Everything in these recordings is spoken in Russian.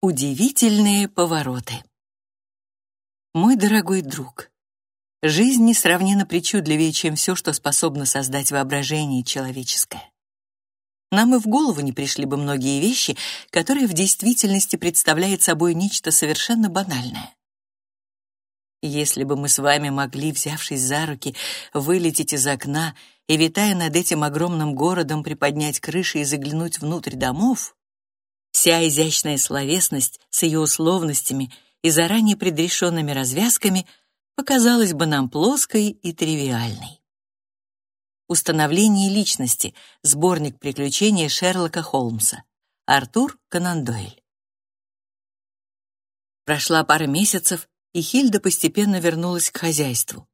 Удивительные повороты. Мой дорогой друг, жизнь несравненно причудливее, чем все, что способно создать воображение человеческое. Нам и в голову не пришли бы многие вещи, которые в действительности представляют собой нечто совершенно банальное. Если бы мы с вами могли, взявшись за руки, вылететь из окна и, витая над этим огромным городом, приподнять крыши и заглянуть внутрь домов, Вся изящная словесность с ее условностями и заранее предрешенными развязками показалась бы нам плоской и тривиальной. Установление личности. Сборник приключений Шерлока Холмса. Артур Конан Дойль. Прошла пара месяцев, и Хильда постепенно вернулась к хозяйству.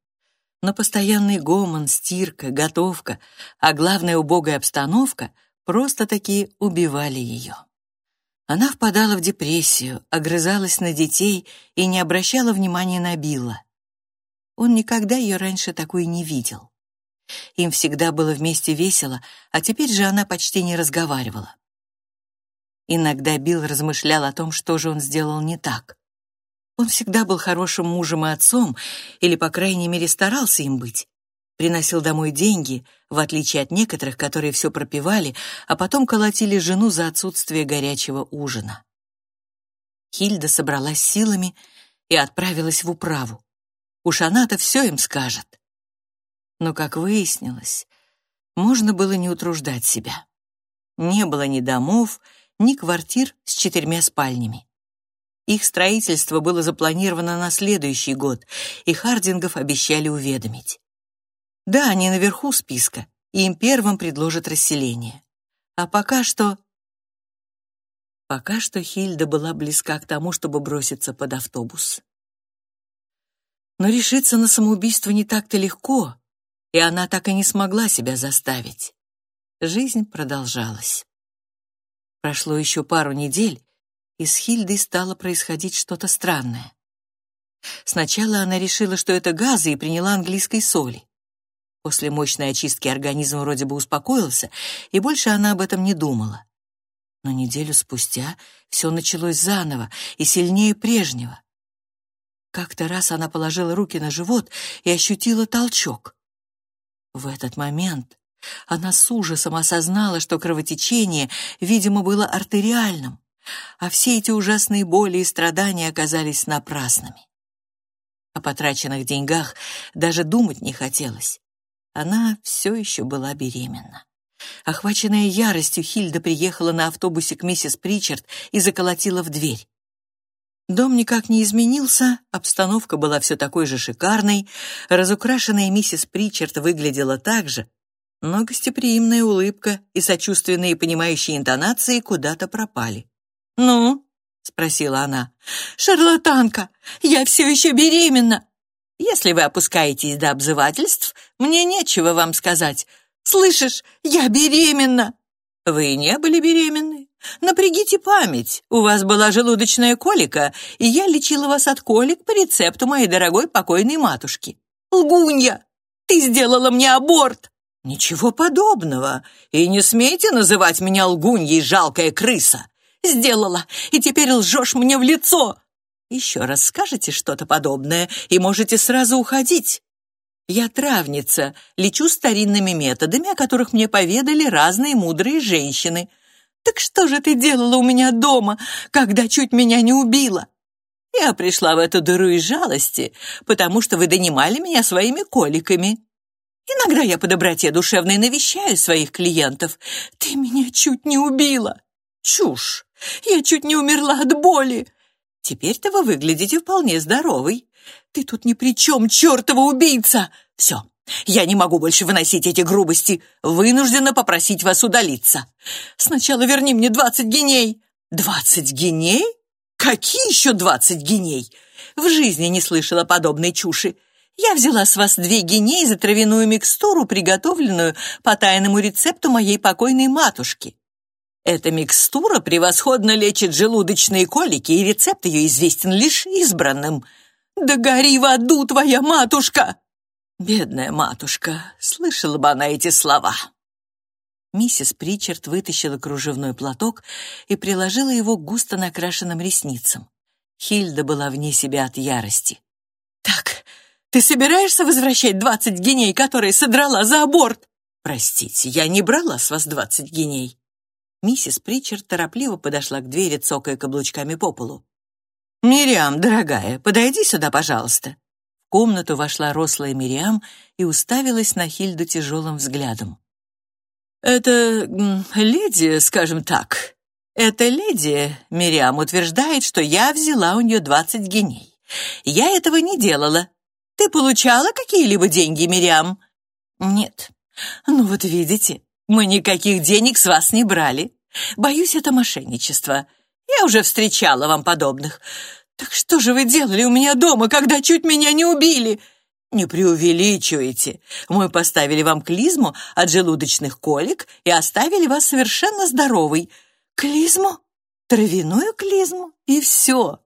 Но постоянный гомон, стирка, готовка, а главная убогая обстановка просто-таки убивали ее. Она впадала в депрессию, огрызалась на детей и не обращала внимания на Билла. Он никогда ее раньше такой не видел. Им всегда было вместе весело, а теперь же она почти не разговаривала. Иногда Билл размышлял о том, что же он сделал не так. Он всегда был хорошим мужем и отцом, или, по крайней мере, старался им быть приносил домой деньги, в отличие от некоторых, которые все пропивали, а потом колотили жену за отсутствие горячего ужина. Хильда собралась силами и отправилась в управу. Уж она-то все им скажет. Но, как выяснилось, можно было не утруждать себя. Не было ни домов, ни квартир с четырьмя спальнями. Их строительство было запланировано на следующий год, и Хардингов обещали уведомить. Да, они наверху списка, и им первым предложат расселение. А пока что... Пока что Хильда была близка к тому, чтобы броситься под автобус. Но решиться на самоубийство не так-то легко, и она так и не смогла себя заставить. Жизнь продолжалась. Прошло еще пару недель, и с Хильдой стало происходить что-то странное. Сначала она решила, что это газы, и приняла английской соли. После мощной очистки организм вроде бы успокоился, и больше она об этом не думала. Но неделю спустя все началось заново и сильнее прежнего. Как-то раз она положила руки на живот и ощутила толчок. В этот момент она с ужасом осознала, что кровотечение, видимо, было артериальным, а все эти ужасные боли и страдания оказались напрасными. О потраченных деньгах даже думать не хотелось. Она все еще была беременна. Охваченная яростью, Хильда приехала на автобусе к миссис Причард и заколотила в дверь. Дом никак не изменился, обстановка была все такой же шикарной, разукрашенная миссис Причард выглядела так же, но гостеприимная улыбка и сочувственные понимающие интонации куда-то пропали. «Ну?» — спросила она. «Шарлатанка! Я все еще беременна!» Если вы опускаетесь до обзывательств, мне нечего вам сказать. Слышишь, я беременна. Вы не были беременны? Напрягите память. У вас была желудочная колика, и я лечила вас от колик по рецепту моей дорогой покойной матушки. Лгунья, ты сделала мне аборт. Ничего подобного. И не смейте называть меня лгуньей, жалкая крыса. Сделала, и теперь лжешь мне в лицо. Еще раз скажете что-то подобное, и можете сразу уходить. Я травница, лечу старинными методами, о которых мне поведали разные мудрые женщины. Так что же ты делала у меня дома, когда чуть меня не убила? Я пришла в эту дыру из жалости, потому что вы донимали меня своими коликами. Иногда я по доброте душевной навещаю своих клиентов. Ты меня чуть не убила. Чушь! Я чуть не умерла от боли. Теперь-то вы выглядите вполне здоровый. Ты тут ни при чем, чертова убийца! Все, я не могу больше выносить эти грубости. Вынуждена попросить вас удалиться. Сначала верни мне двадцать геней. Двадцать геней? Какие еще двадцать геней? В жизни не слышала подобной чуши. Я взяла с вас две геней за травяную микстуру, приготовленную по тайному рецепту моей покойной матушки. Эта микстура превосходно лечит желудочные колики, и рецепт ее известен лишь избранным. Да гори в аду твоя матушка! Бедная матушка, слышала бы она эти слова. Миссис Причард вытащила кружевной платок и приложила его к густо накрашенным ресницам. Хильда была вне себя от ярости. «Так, ты собираешься возвращать двадцать геней, которые содрала за аборт?» «Простите, я не брала с вас двадцать геней». Миссис Причард торопливо подошла к двери, цокая каблучками по полу. «Мириам, дорогая, подойди сюда, пожалуйста». В комнату вошла рослая Мириам и уставилась на Хильду тяжелым взглядом. «Это леди, скажем так. Эта леди, Мириам, утверждает, что я взяла у нее двадцать геней. Я этого не делала. Ты получала какие-либо деньги, Мириам?» «Нет. Ну вот видите, мы никаких денег с вас не брали. Боюсь, это мошенничество. Я уже встречала вам подобных. Так что же вы делали у меня дома, когда чуть меня не убили?» «Не преувеличивайте. Мы поставили вам клизму от желудочных колик и оставили вас совершенно здоровой. Клизму? Травяную клизму? И все.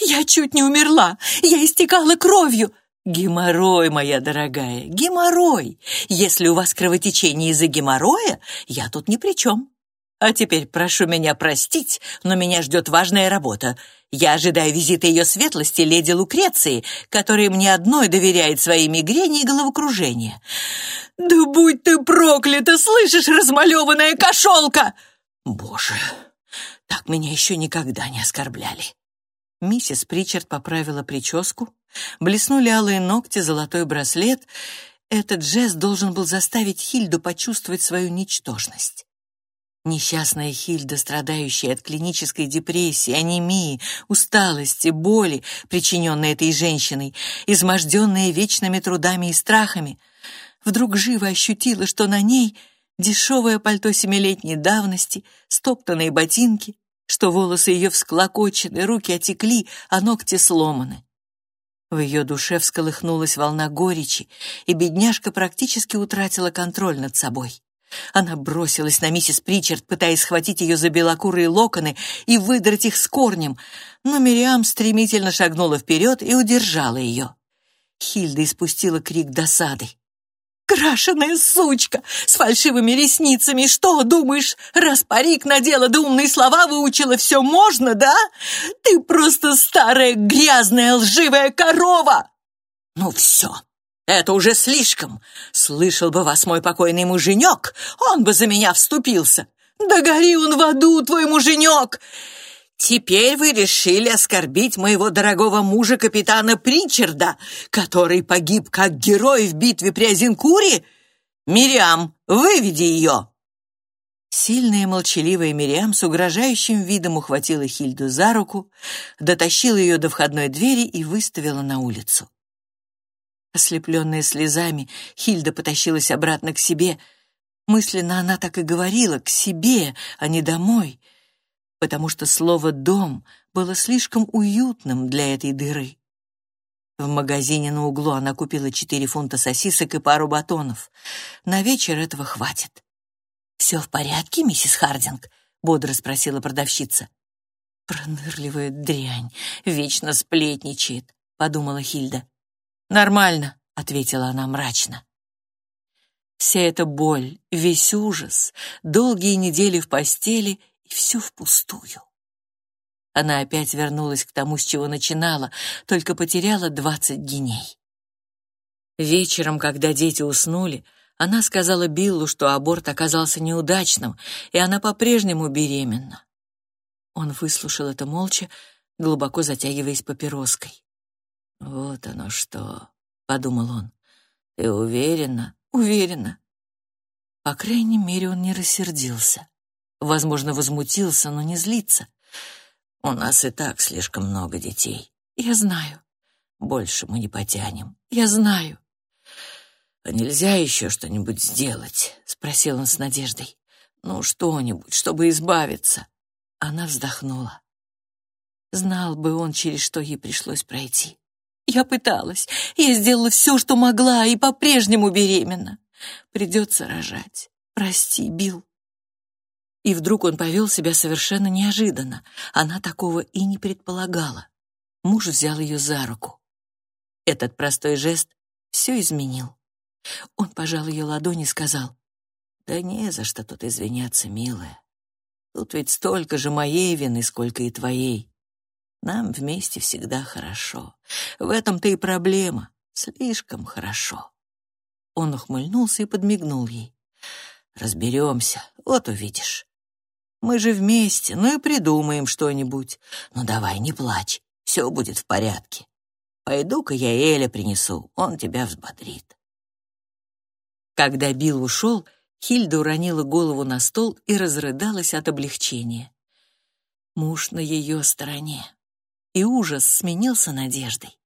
Я чуть не умерла. Я истекала кровью. Геморрой, моя дорогая, геморрой. Если у вас кровотечение из-за геморроя, я тут ни при чем. А теперь прошу меня простить, но меня ждет важная работа. Я ожидаю визита ее светлости, леди Лукреции, которая мне одной доверяет свои мигрени и головокружение. «Да будь ты проклята, слышишь, размалеванная кошелка!» «Боже, так меня еще никогда не оскорбляли!» Миссис Причард поправила прическу, блеснули алые ногти, золотой браслет. Этот жест должен был заставить Хильду почувствовать свою ничтожность. Несчастная Хильда, страдающая от клинической депрессии, анемии, усталости, боли, причиненной этой женщиной, изможденная вечными трудами и страхами, вдруг живо ощутила, что на ней дешевое пальто семилетней давности, стоптанные ботинки, что волосы ее всклокочены, руки отекли, а ногти сломаны. В ее душе всколыхнулась волна горечи, и бедняжка практически утратила контроль над собой. Она бросилась на миссис Причард, пытаясь схватить ее за белокурые локоны и выдрать их с корнем, но Мириам стремительно шагнула вперед и удержала ее. Хильда испустила крик досады. «Крашеная сучка! С фальшивыми ресницами! Что, думаешь, раз парик надела да умные слова выучила, все можно, да? Ты просто старая грязная лживая корова!» «Ну все, это уже слишком. Слышал бы вас мой покойный муженек, он бы за меня вступился. Да гори он в аду, твой муженек! Теперь вы решили оскорбить моего дорогого мужа капитана Причарда, который погиб как герой в битве при Азинкуре? Мириам, выведи ее!» Сильная и молчаливая Мириам с угрожающим видом ухватила Хильду за руку, дотащила ее до входной двери и выставила на улицу. Ослепленная слезами, Хильда потащилась обратно к себе. Мысленно она так и говорила, к себе, а не домой, потому что слово «дом» было слишком уютным для этой дыры. В магазине на углу она купила четыре фунта сосисок и пару батонов. На вечер этого хватит. «Все в порядке, миссис Хардинг?» — бодро спросила продавщица. «Пронырливая дрянь, вечно сплетничает», — подумала Хильда. «Нормально», — ответила она мрачно. Вся эта боль, весь ужас, долгие недели в постели и все впустую. Она опять вернулась к тому, с чего начинала, только потеряла двадцать геней. Вечером, когда дети уснули, она сказала Биллу, что аборт оказался неудачным, и она по-прежнему беременна. Он выслушал это молча, глубоко затягиваясь папироской. «Вот оно что», — подумал он. «Ты уверена?» «Уверена». По крайней мере, он не рассердился. Возможно, возмутился, но не злится. «У нас и так слишком много детей. Я знаю. Больше мы не потянем. Я знаю». «А нельзя еще что-нибудь сделать?» — спросил он с надеждой. «Ну, что-нибудь, чтобы избавиться». Она вздохнула. Знал бы он, через что ей пришлось пройти. Я пыталась. Я сделала все, что могла, и по-прежнему беременна. Придется рожать. Прости, Билл. И вдруг он повел себя совершенно неожиданно. Она такого и не предполагала. Муж взял ее за руку. Этот простой жест все изменил. Он пожал ее ладони и сказал, Да не за что тут извиняться, милая. Тут ведь столько же моей вины, сколько и твоей. Нам вместе всегда хорошо. В этом-то и проблема. Слишком хорошо. Он ухмыльнулся и подмигнул ей. Разберемся, вот увидишь. Мы же вместе, ну и придумаем что-нибудь. Ну давай, не плачь, все будет в порядке. Пойду-ка я Эля принесу, он тебя взбодрит. Когда Билл ушел, Хильда уронила голову на стол и разрыдалась от облегчения. Муж на ее стороне. И ужас сменился надеждой.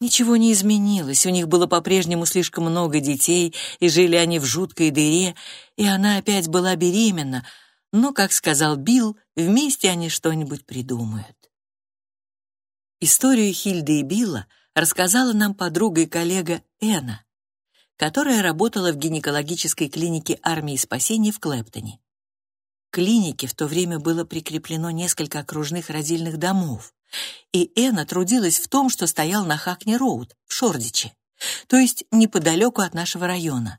Ничего не изменилось, у них было по-прежнему слишком много детей, и жили они в жуткой дыре, и она опять была беременна, но, как сказал Билл, вместе они что-нибудь придумают. Историю Хильды и Билла рассказала нам подруга и коллега Эна, которая работала в гинекологической клинике армии спасения в Клэптоне. К клинике в то время было прикреплено несколько окружных родильных домов, и Эна трудилась в том, что стоял на Хакни-Роуд, в Шордиче, то есть неподалеку от нашего района.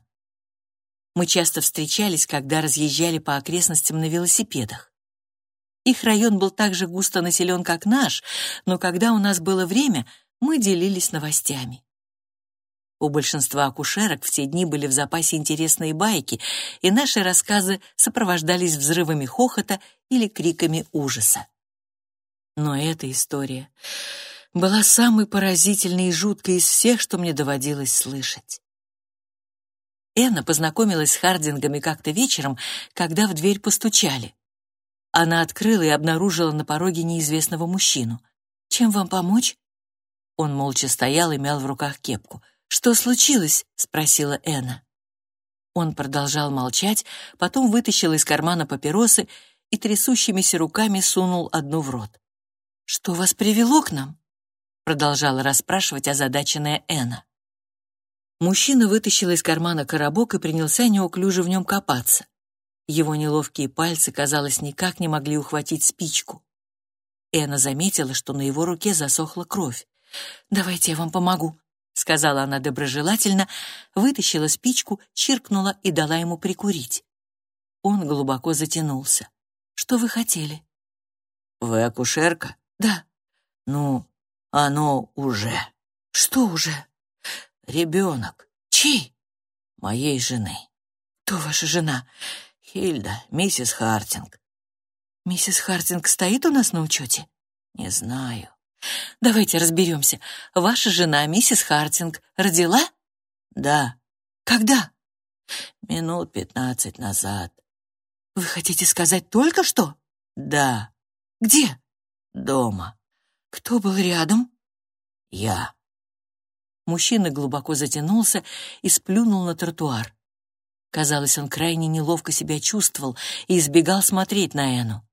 Мы часто встречались, когда разъезжали по окрестностям на велосипедах. Их район был так же густо населен, как наш, но когда у нас было время, мы делились новостями. У большинства акушерок в те дни были в запасе интересные байки, и наши рассказы сопровождались взрывами хохота или криками ужаса. Но эта история была самой поразительной и жуткой из всех, что мне доводилось слышать. Энна познакомилась с Хардингами как-то вечером, когда в дверь постучали. Она открыла и обнаружила на пороге неизвестного мужчину. «Чем вам помочь?» Он молча стоял и мял в руках кепку. «Что случилось?» — спросила Энна. Он продолжал молчать, потом вытащил из кармана папиросы и трясущимися руками сунул одну в рот. «Что вас привело к нам?» — продолжала расспрашивать озадаченная Энна. Мужчина вытащил из кармана коробок и принялся неуклюже в нем копаться. Его неловкие пальцы, казалось, никак не могли ухватить спичку. Энна заметила, что на его руке засохла кровь. «Давайте я вам помогу», — сказала она доброжелательно, вытащила спичку, чиркнула и дала ему прикурить. Он глубоко затянулся. «Что вы хотели?» «Вы акушерка?» «Да». «Ну, оно уже». «Что уже?» «Ребенок». «Чей?» «Моей жены». «Кто ваша жена?» «Хильда, миссис Хартинг». «Миссис Хартинг стоит у нас на учете?» «Не знаю». «Давайте разберемся. Ваша жена, миссис Хартинг, родила?» «Да». «Когда?» «Минут пятнадцать назад». «Вы хотите сказать только что?» «Да». «Где?» «Дома». «Кто был рядом?» «Я». Мужчина глубоко затянулся и сплюнул на тротуар. Казалось, он крайне неловко себя чувствовал и избегал смотреть на Эну.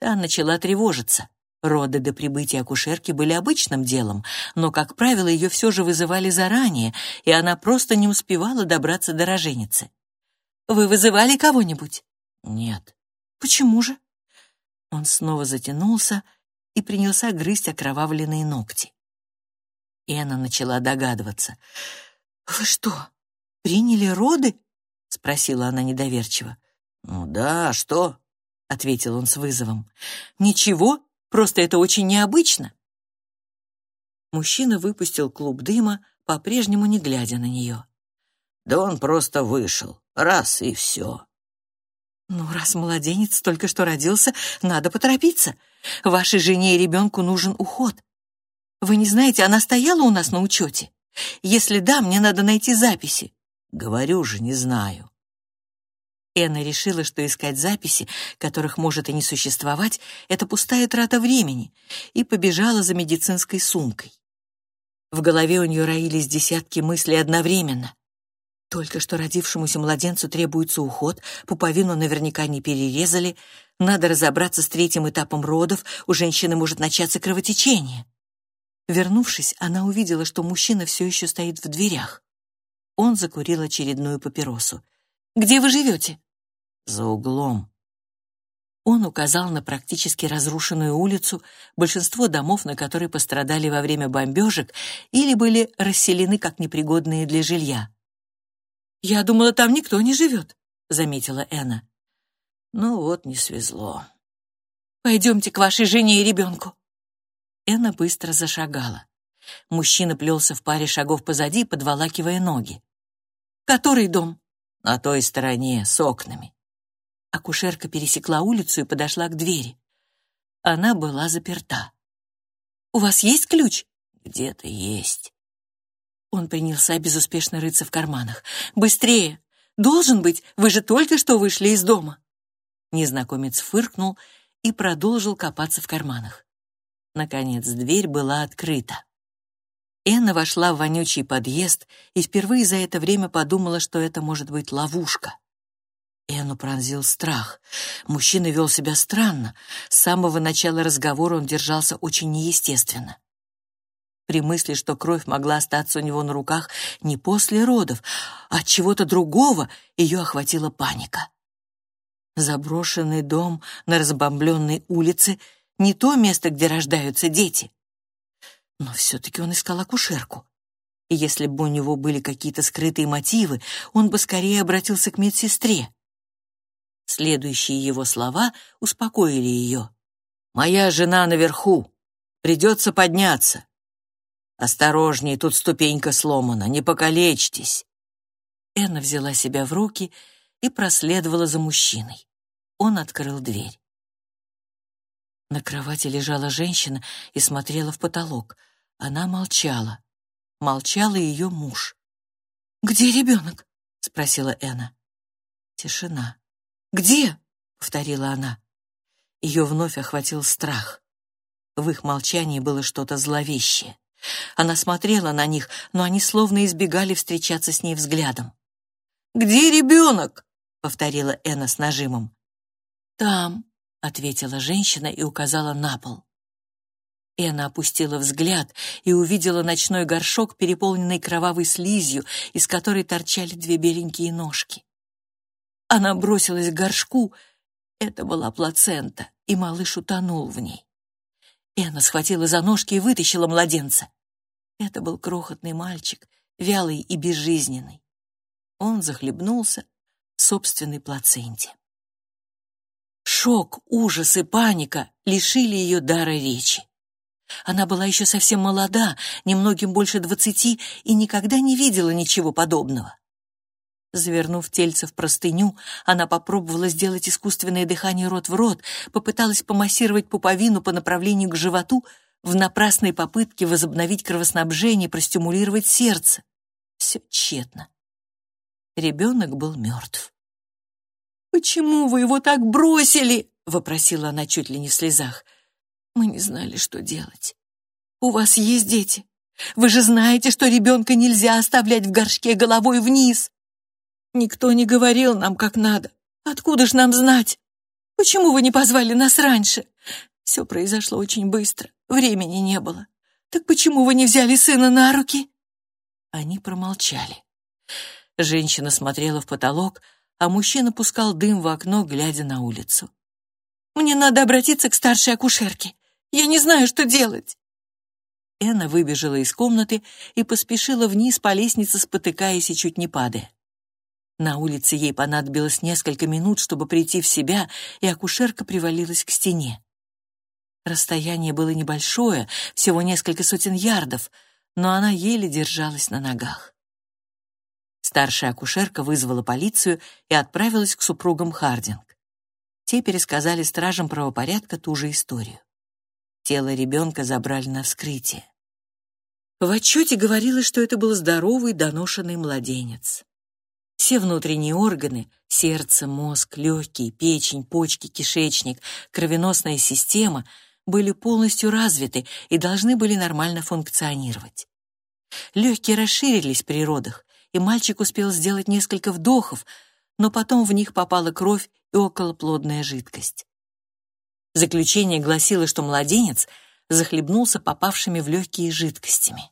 Та начала тревожиться. Роды до прибытия акушерки были обычным делом, но, как правило, ее все же вызывали заранее, и она просто не успевала добраться до роженицы. «Вы вызывали кого-нибудь?» «Нет». «Почему же?» Он снова затянулся и принялся грызть окровавленные ногти. Эна начала догадываться. «Вы что, приняли роды?» — спросила она недоверчиво. «Ну да, а что?» — ответил он с вызовом. «Ничего, просто это очень необычно». Мужчина выпустил клуб дыма, по-прежнему не глядя на нее. «Да он просто вышел. Раз и все». «Ну, раз младенец только что родился, надо поторопиться. Вашей жене и ребенку нужен уход. Вы не знаете, она стояла у нас на учете? Если да, мне надо найти записи». «Говорю же, не знаю». Энна решила, что искать записи, которых может и не существовать, это пустая трата времени, и побежала за медицинской сумкой. В голове у нее роились десятки мыслей одновременно. Только что родившемуся младенцу требуется уход, пуповину наверняка не перерезали, надо разобраться с третьим этапом родов, у женщины может начаться кровотечение. Вернувшись, она увидела, что мужчина все еще стоит в дверях. Он закурил очередную папиросу. «Где вы живете?» «За углом». Он указал на практически разрушенную улицу, большинство домов, на которой пострадали во время бомбежек или были расселены как непригодные для жилья. «Я думала, там никто не живет». заметила Энна. Ну вот, не свезло. Пойдемте к вашей жене и ребенку. Энна быстро зашагала. Мужчина плелся в паре шагов позади, подволакивая ноги. «Который дом?» «На той стороне, с окнами». Акушерка пересекла улицу и подошла к двери. Она была заперта. «У вас есть ключ?» «Где-то есть». Он принялся безуспешно рыться в карманах. «Быстрее! Должен быть, вы же только что вышли из дома!» Незнакомец фыркнул и продолжил копаться в карманах. Наконец дверь была открыта. Энна вошла в вонючий подъезд и впервые за это время подумала, что это может быть ловушка. Энну пронзил страх. Мужчина вел себя странно. С самого начала разговора он держался очень неестественно. При мысли, что кровь могла остаться у него на руках не после родов, а от чего-то другого, ее охватила паника. Заброшенный дом на разбомбленной улице — не то место, где рождаются дети. Но все-таки он искал акушерку. И если бы у него были какие-то скрытые мотивы, он бы скорее обратился к медсестре. Следующие его слова успокоили ее. «Моя жена наверху. Придется подняться. Осторожней, тут ступенька сломана, не покалечьтесь». Энна взяла себя в руки и проследовала за мужчиной. Он открыл дверь. На кровати лежала женщина и смотрела в потолок. Она молчала. Молчал и ее муж. «Где ребенок?» — спросила Энна. Тишина. «Где?» — повторила она. Ее вновь охватил страх. В их молчании было что-то зловещее. Она смотрела на них, но они словно избегали встречаться с ней взглядом. «Где ребенок?» — повторила Энна с нажимом. «Там», ответила женщина и указала на пол. Эна опустила взгляд и увидела ночной горшок, переполненный кровавой слизью, из которой торчали две беленькие ножки. Она бросилась к горшку. Это была плацента, и малыш утонул в ней. Эна схватила за ножки и вытащила младенца. Это был крохотный мальчик, вялый и безжизненный. Он захлебнулся в собственной плаценте. Шок, ужас и паника лишили ее дара речи. Она была еще совсем молода, немногим больше двадцати, и никогда не видела ничего подобного. Завернув тельце в простыню, она попробовала сделать искусственное дыхание рот в рот, попыталась помассировать пуповину по направлению к животу в напрасной попытке возобновить кровоснабжение простимулировать сердце. Все тщетно. Ребенок был мертв. «Почему вы его так бросили?» — вопросила она чуть ли не в слезах. «Мы не знали, что делать. У вас есть дети. Вы же знаете, что ребенка нельзя оставлять в горшке головой вниз. Никто не говорил нам, как надо. Откуда ж нам знать? Почему вы не позвали нас раньше? Все произошло очень быстро, времени не было. Так почему вы не взяли сына на руки?» Они промолчали. Женщина смотрела в потолок, а мужчина пускал дым в окно, глядя на улицу. «Мне надо обратиться к старшей акушерке. Я не знаю, что делать». Энна выбежала из комнаты и поспешила вниз по лестнице, спотыкаясь и чуть не падая. На улице ей понадобилось несколько минут, чтобы прийти в себя, и акушерка привалилась к стене. Расстояние было небольшое, всего несколько сотен ярдов, но она еле держалась на ногах. Старшая акушерка вызвала полицию и отправилась к супругам Хардинг. Те пересказали стражам правопорядка ту же историю. Тело ребенка забрали на вскрытие. В отчете говорилось, что это был здоровый доношенный младенец. Все внутренние органы — сердце, мозг, легкие, печень, почки, кишечник, кровеносная система — были полностью развиты и должны были нормально функционировать. Легкие расширились при родах, и мальчик успел сделать несколько вдохов, но потом в них попала кровь и околоплодная жидкость. Заключение гласило, что младенец захлебнулся попавшими в легкие жидкостями.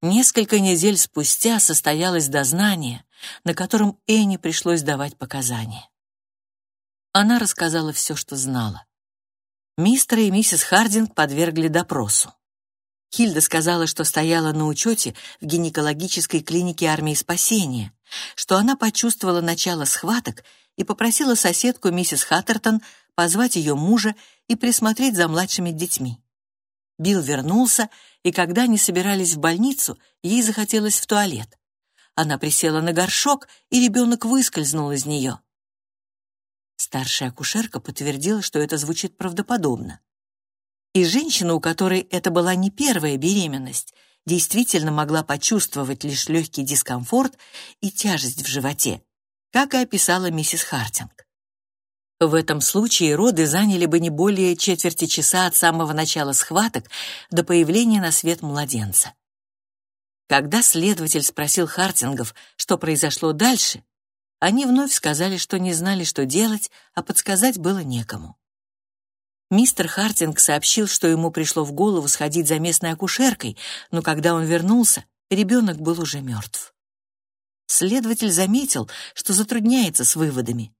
Несколько недель спустя состоялось дознание, на котором Энни пришлось давать показания. Она рассказала все, что знала. Мистер и миссис Хардинг подвергли допросу. Хильда сказала, что стояла на учете в гинекологической клинике армии спасения, что она почувствовала начало схваток и попросила соседку миссис Хаттертон позвать ее мужа и присмотреть за младшими детьми. Билл вернулся, и когда они собирались в больницу, ей захотелось в туалет. Она присела на горшок, и ребенок выскользнул из нее. Старшая акушерка подтвердила, что это звучит правдоподобно. И женщина, у которой это была не первая беременность, действительно могла почувствовать лишь легкий дискомфорт и тяжесть в животе, как и описала миссис Хартинг. В этом случае роды заняли бы не более четверти часа от самого начала схваток до появления на свет младенца. Когда следователь спросил Хартингов, что произошло дальше, они вновь сказали, что не знали, что делать, а подсказать было некому. Мистер Хартинг сообщил, что ему пришло в голову сходить за местной акушеркой, но когда он вернулся, ребенок был уже мертв. Следователь заметил, что затрудняется с выводами.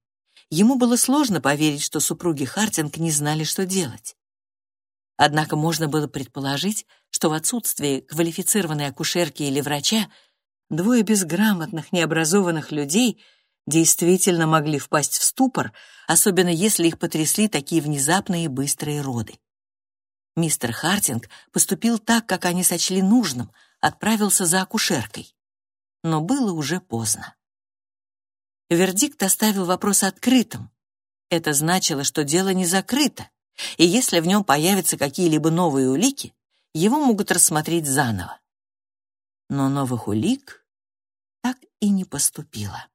Ему было сложно поверить, что супруги Хартинг не знали, что делать. Однако можно было предположить, что в отсутствии квалифицированной акушерки или врача двое безграмотных, необразованных людей — действительно могли впасть в ступор, особенно если их потрясли такие внезапные и быстрые роды. Мистер Хартинг поступил так, как они сочли нужным, отправился за акушеркой. Но было уже поздно. Вердикт оставил вопрос открытым. Это значило, что дело не закрыто, и если в нем появятся какие-либо новые улики, его могут рассмотреть заново. Но новых улик так и не поступило.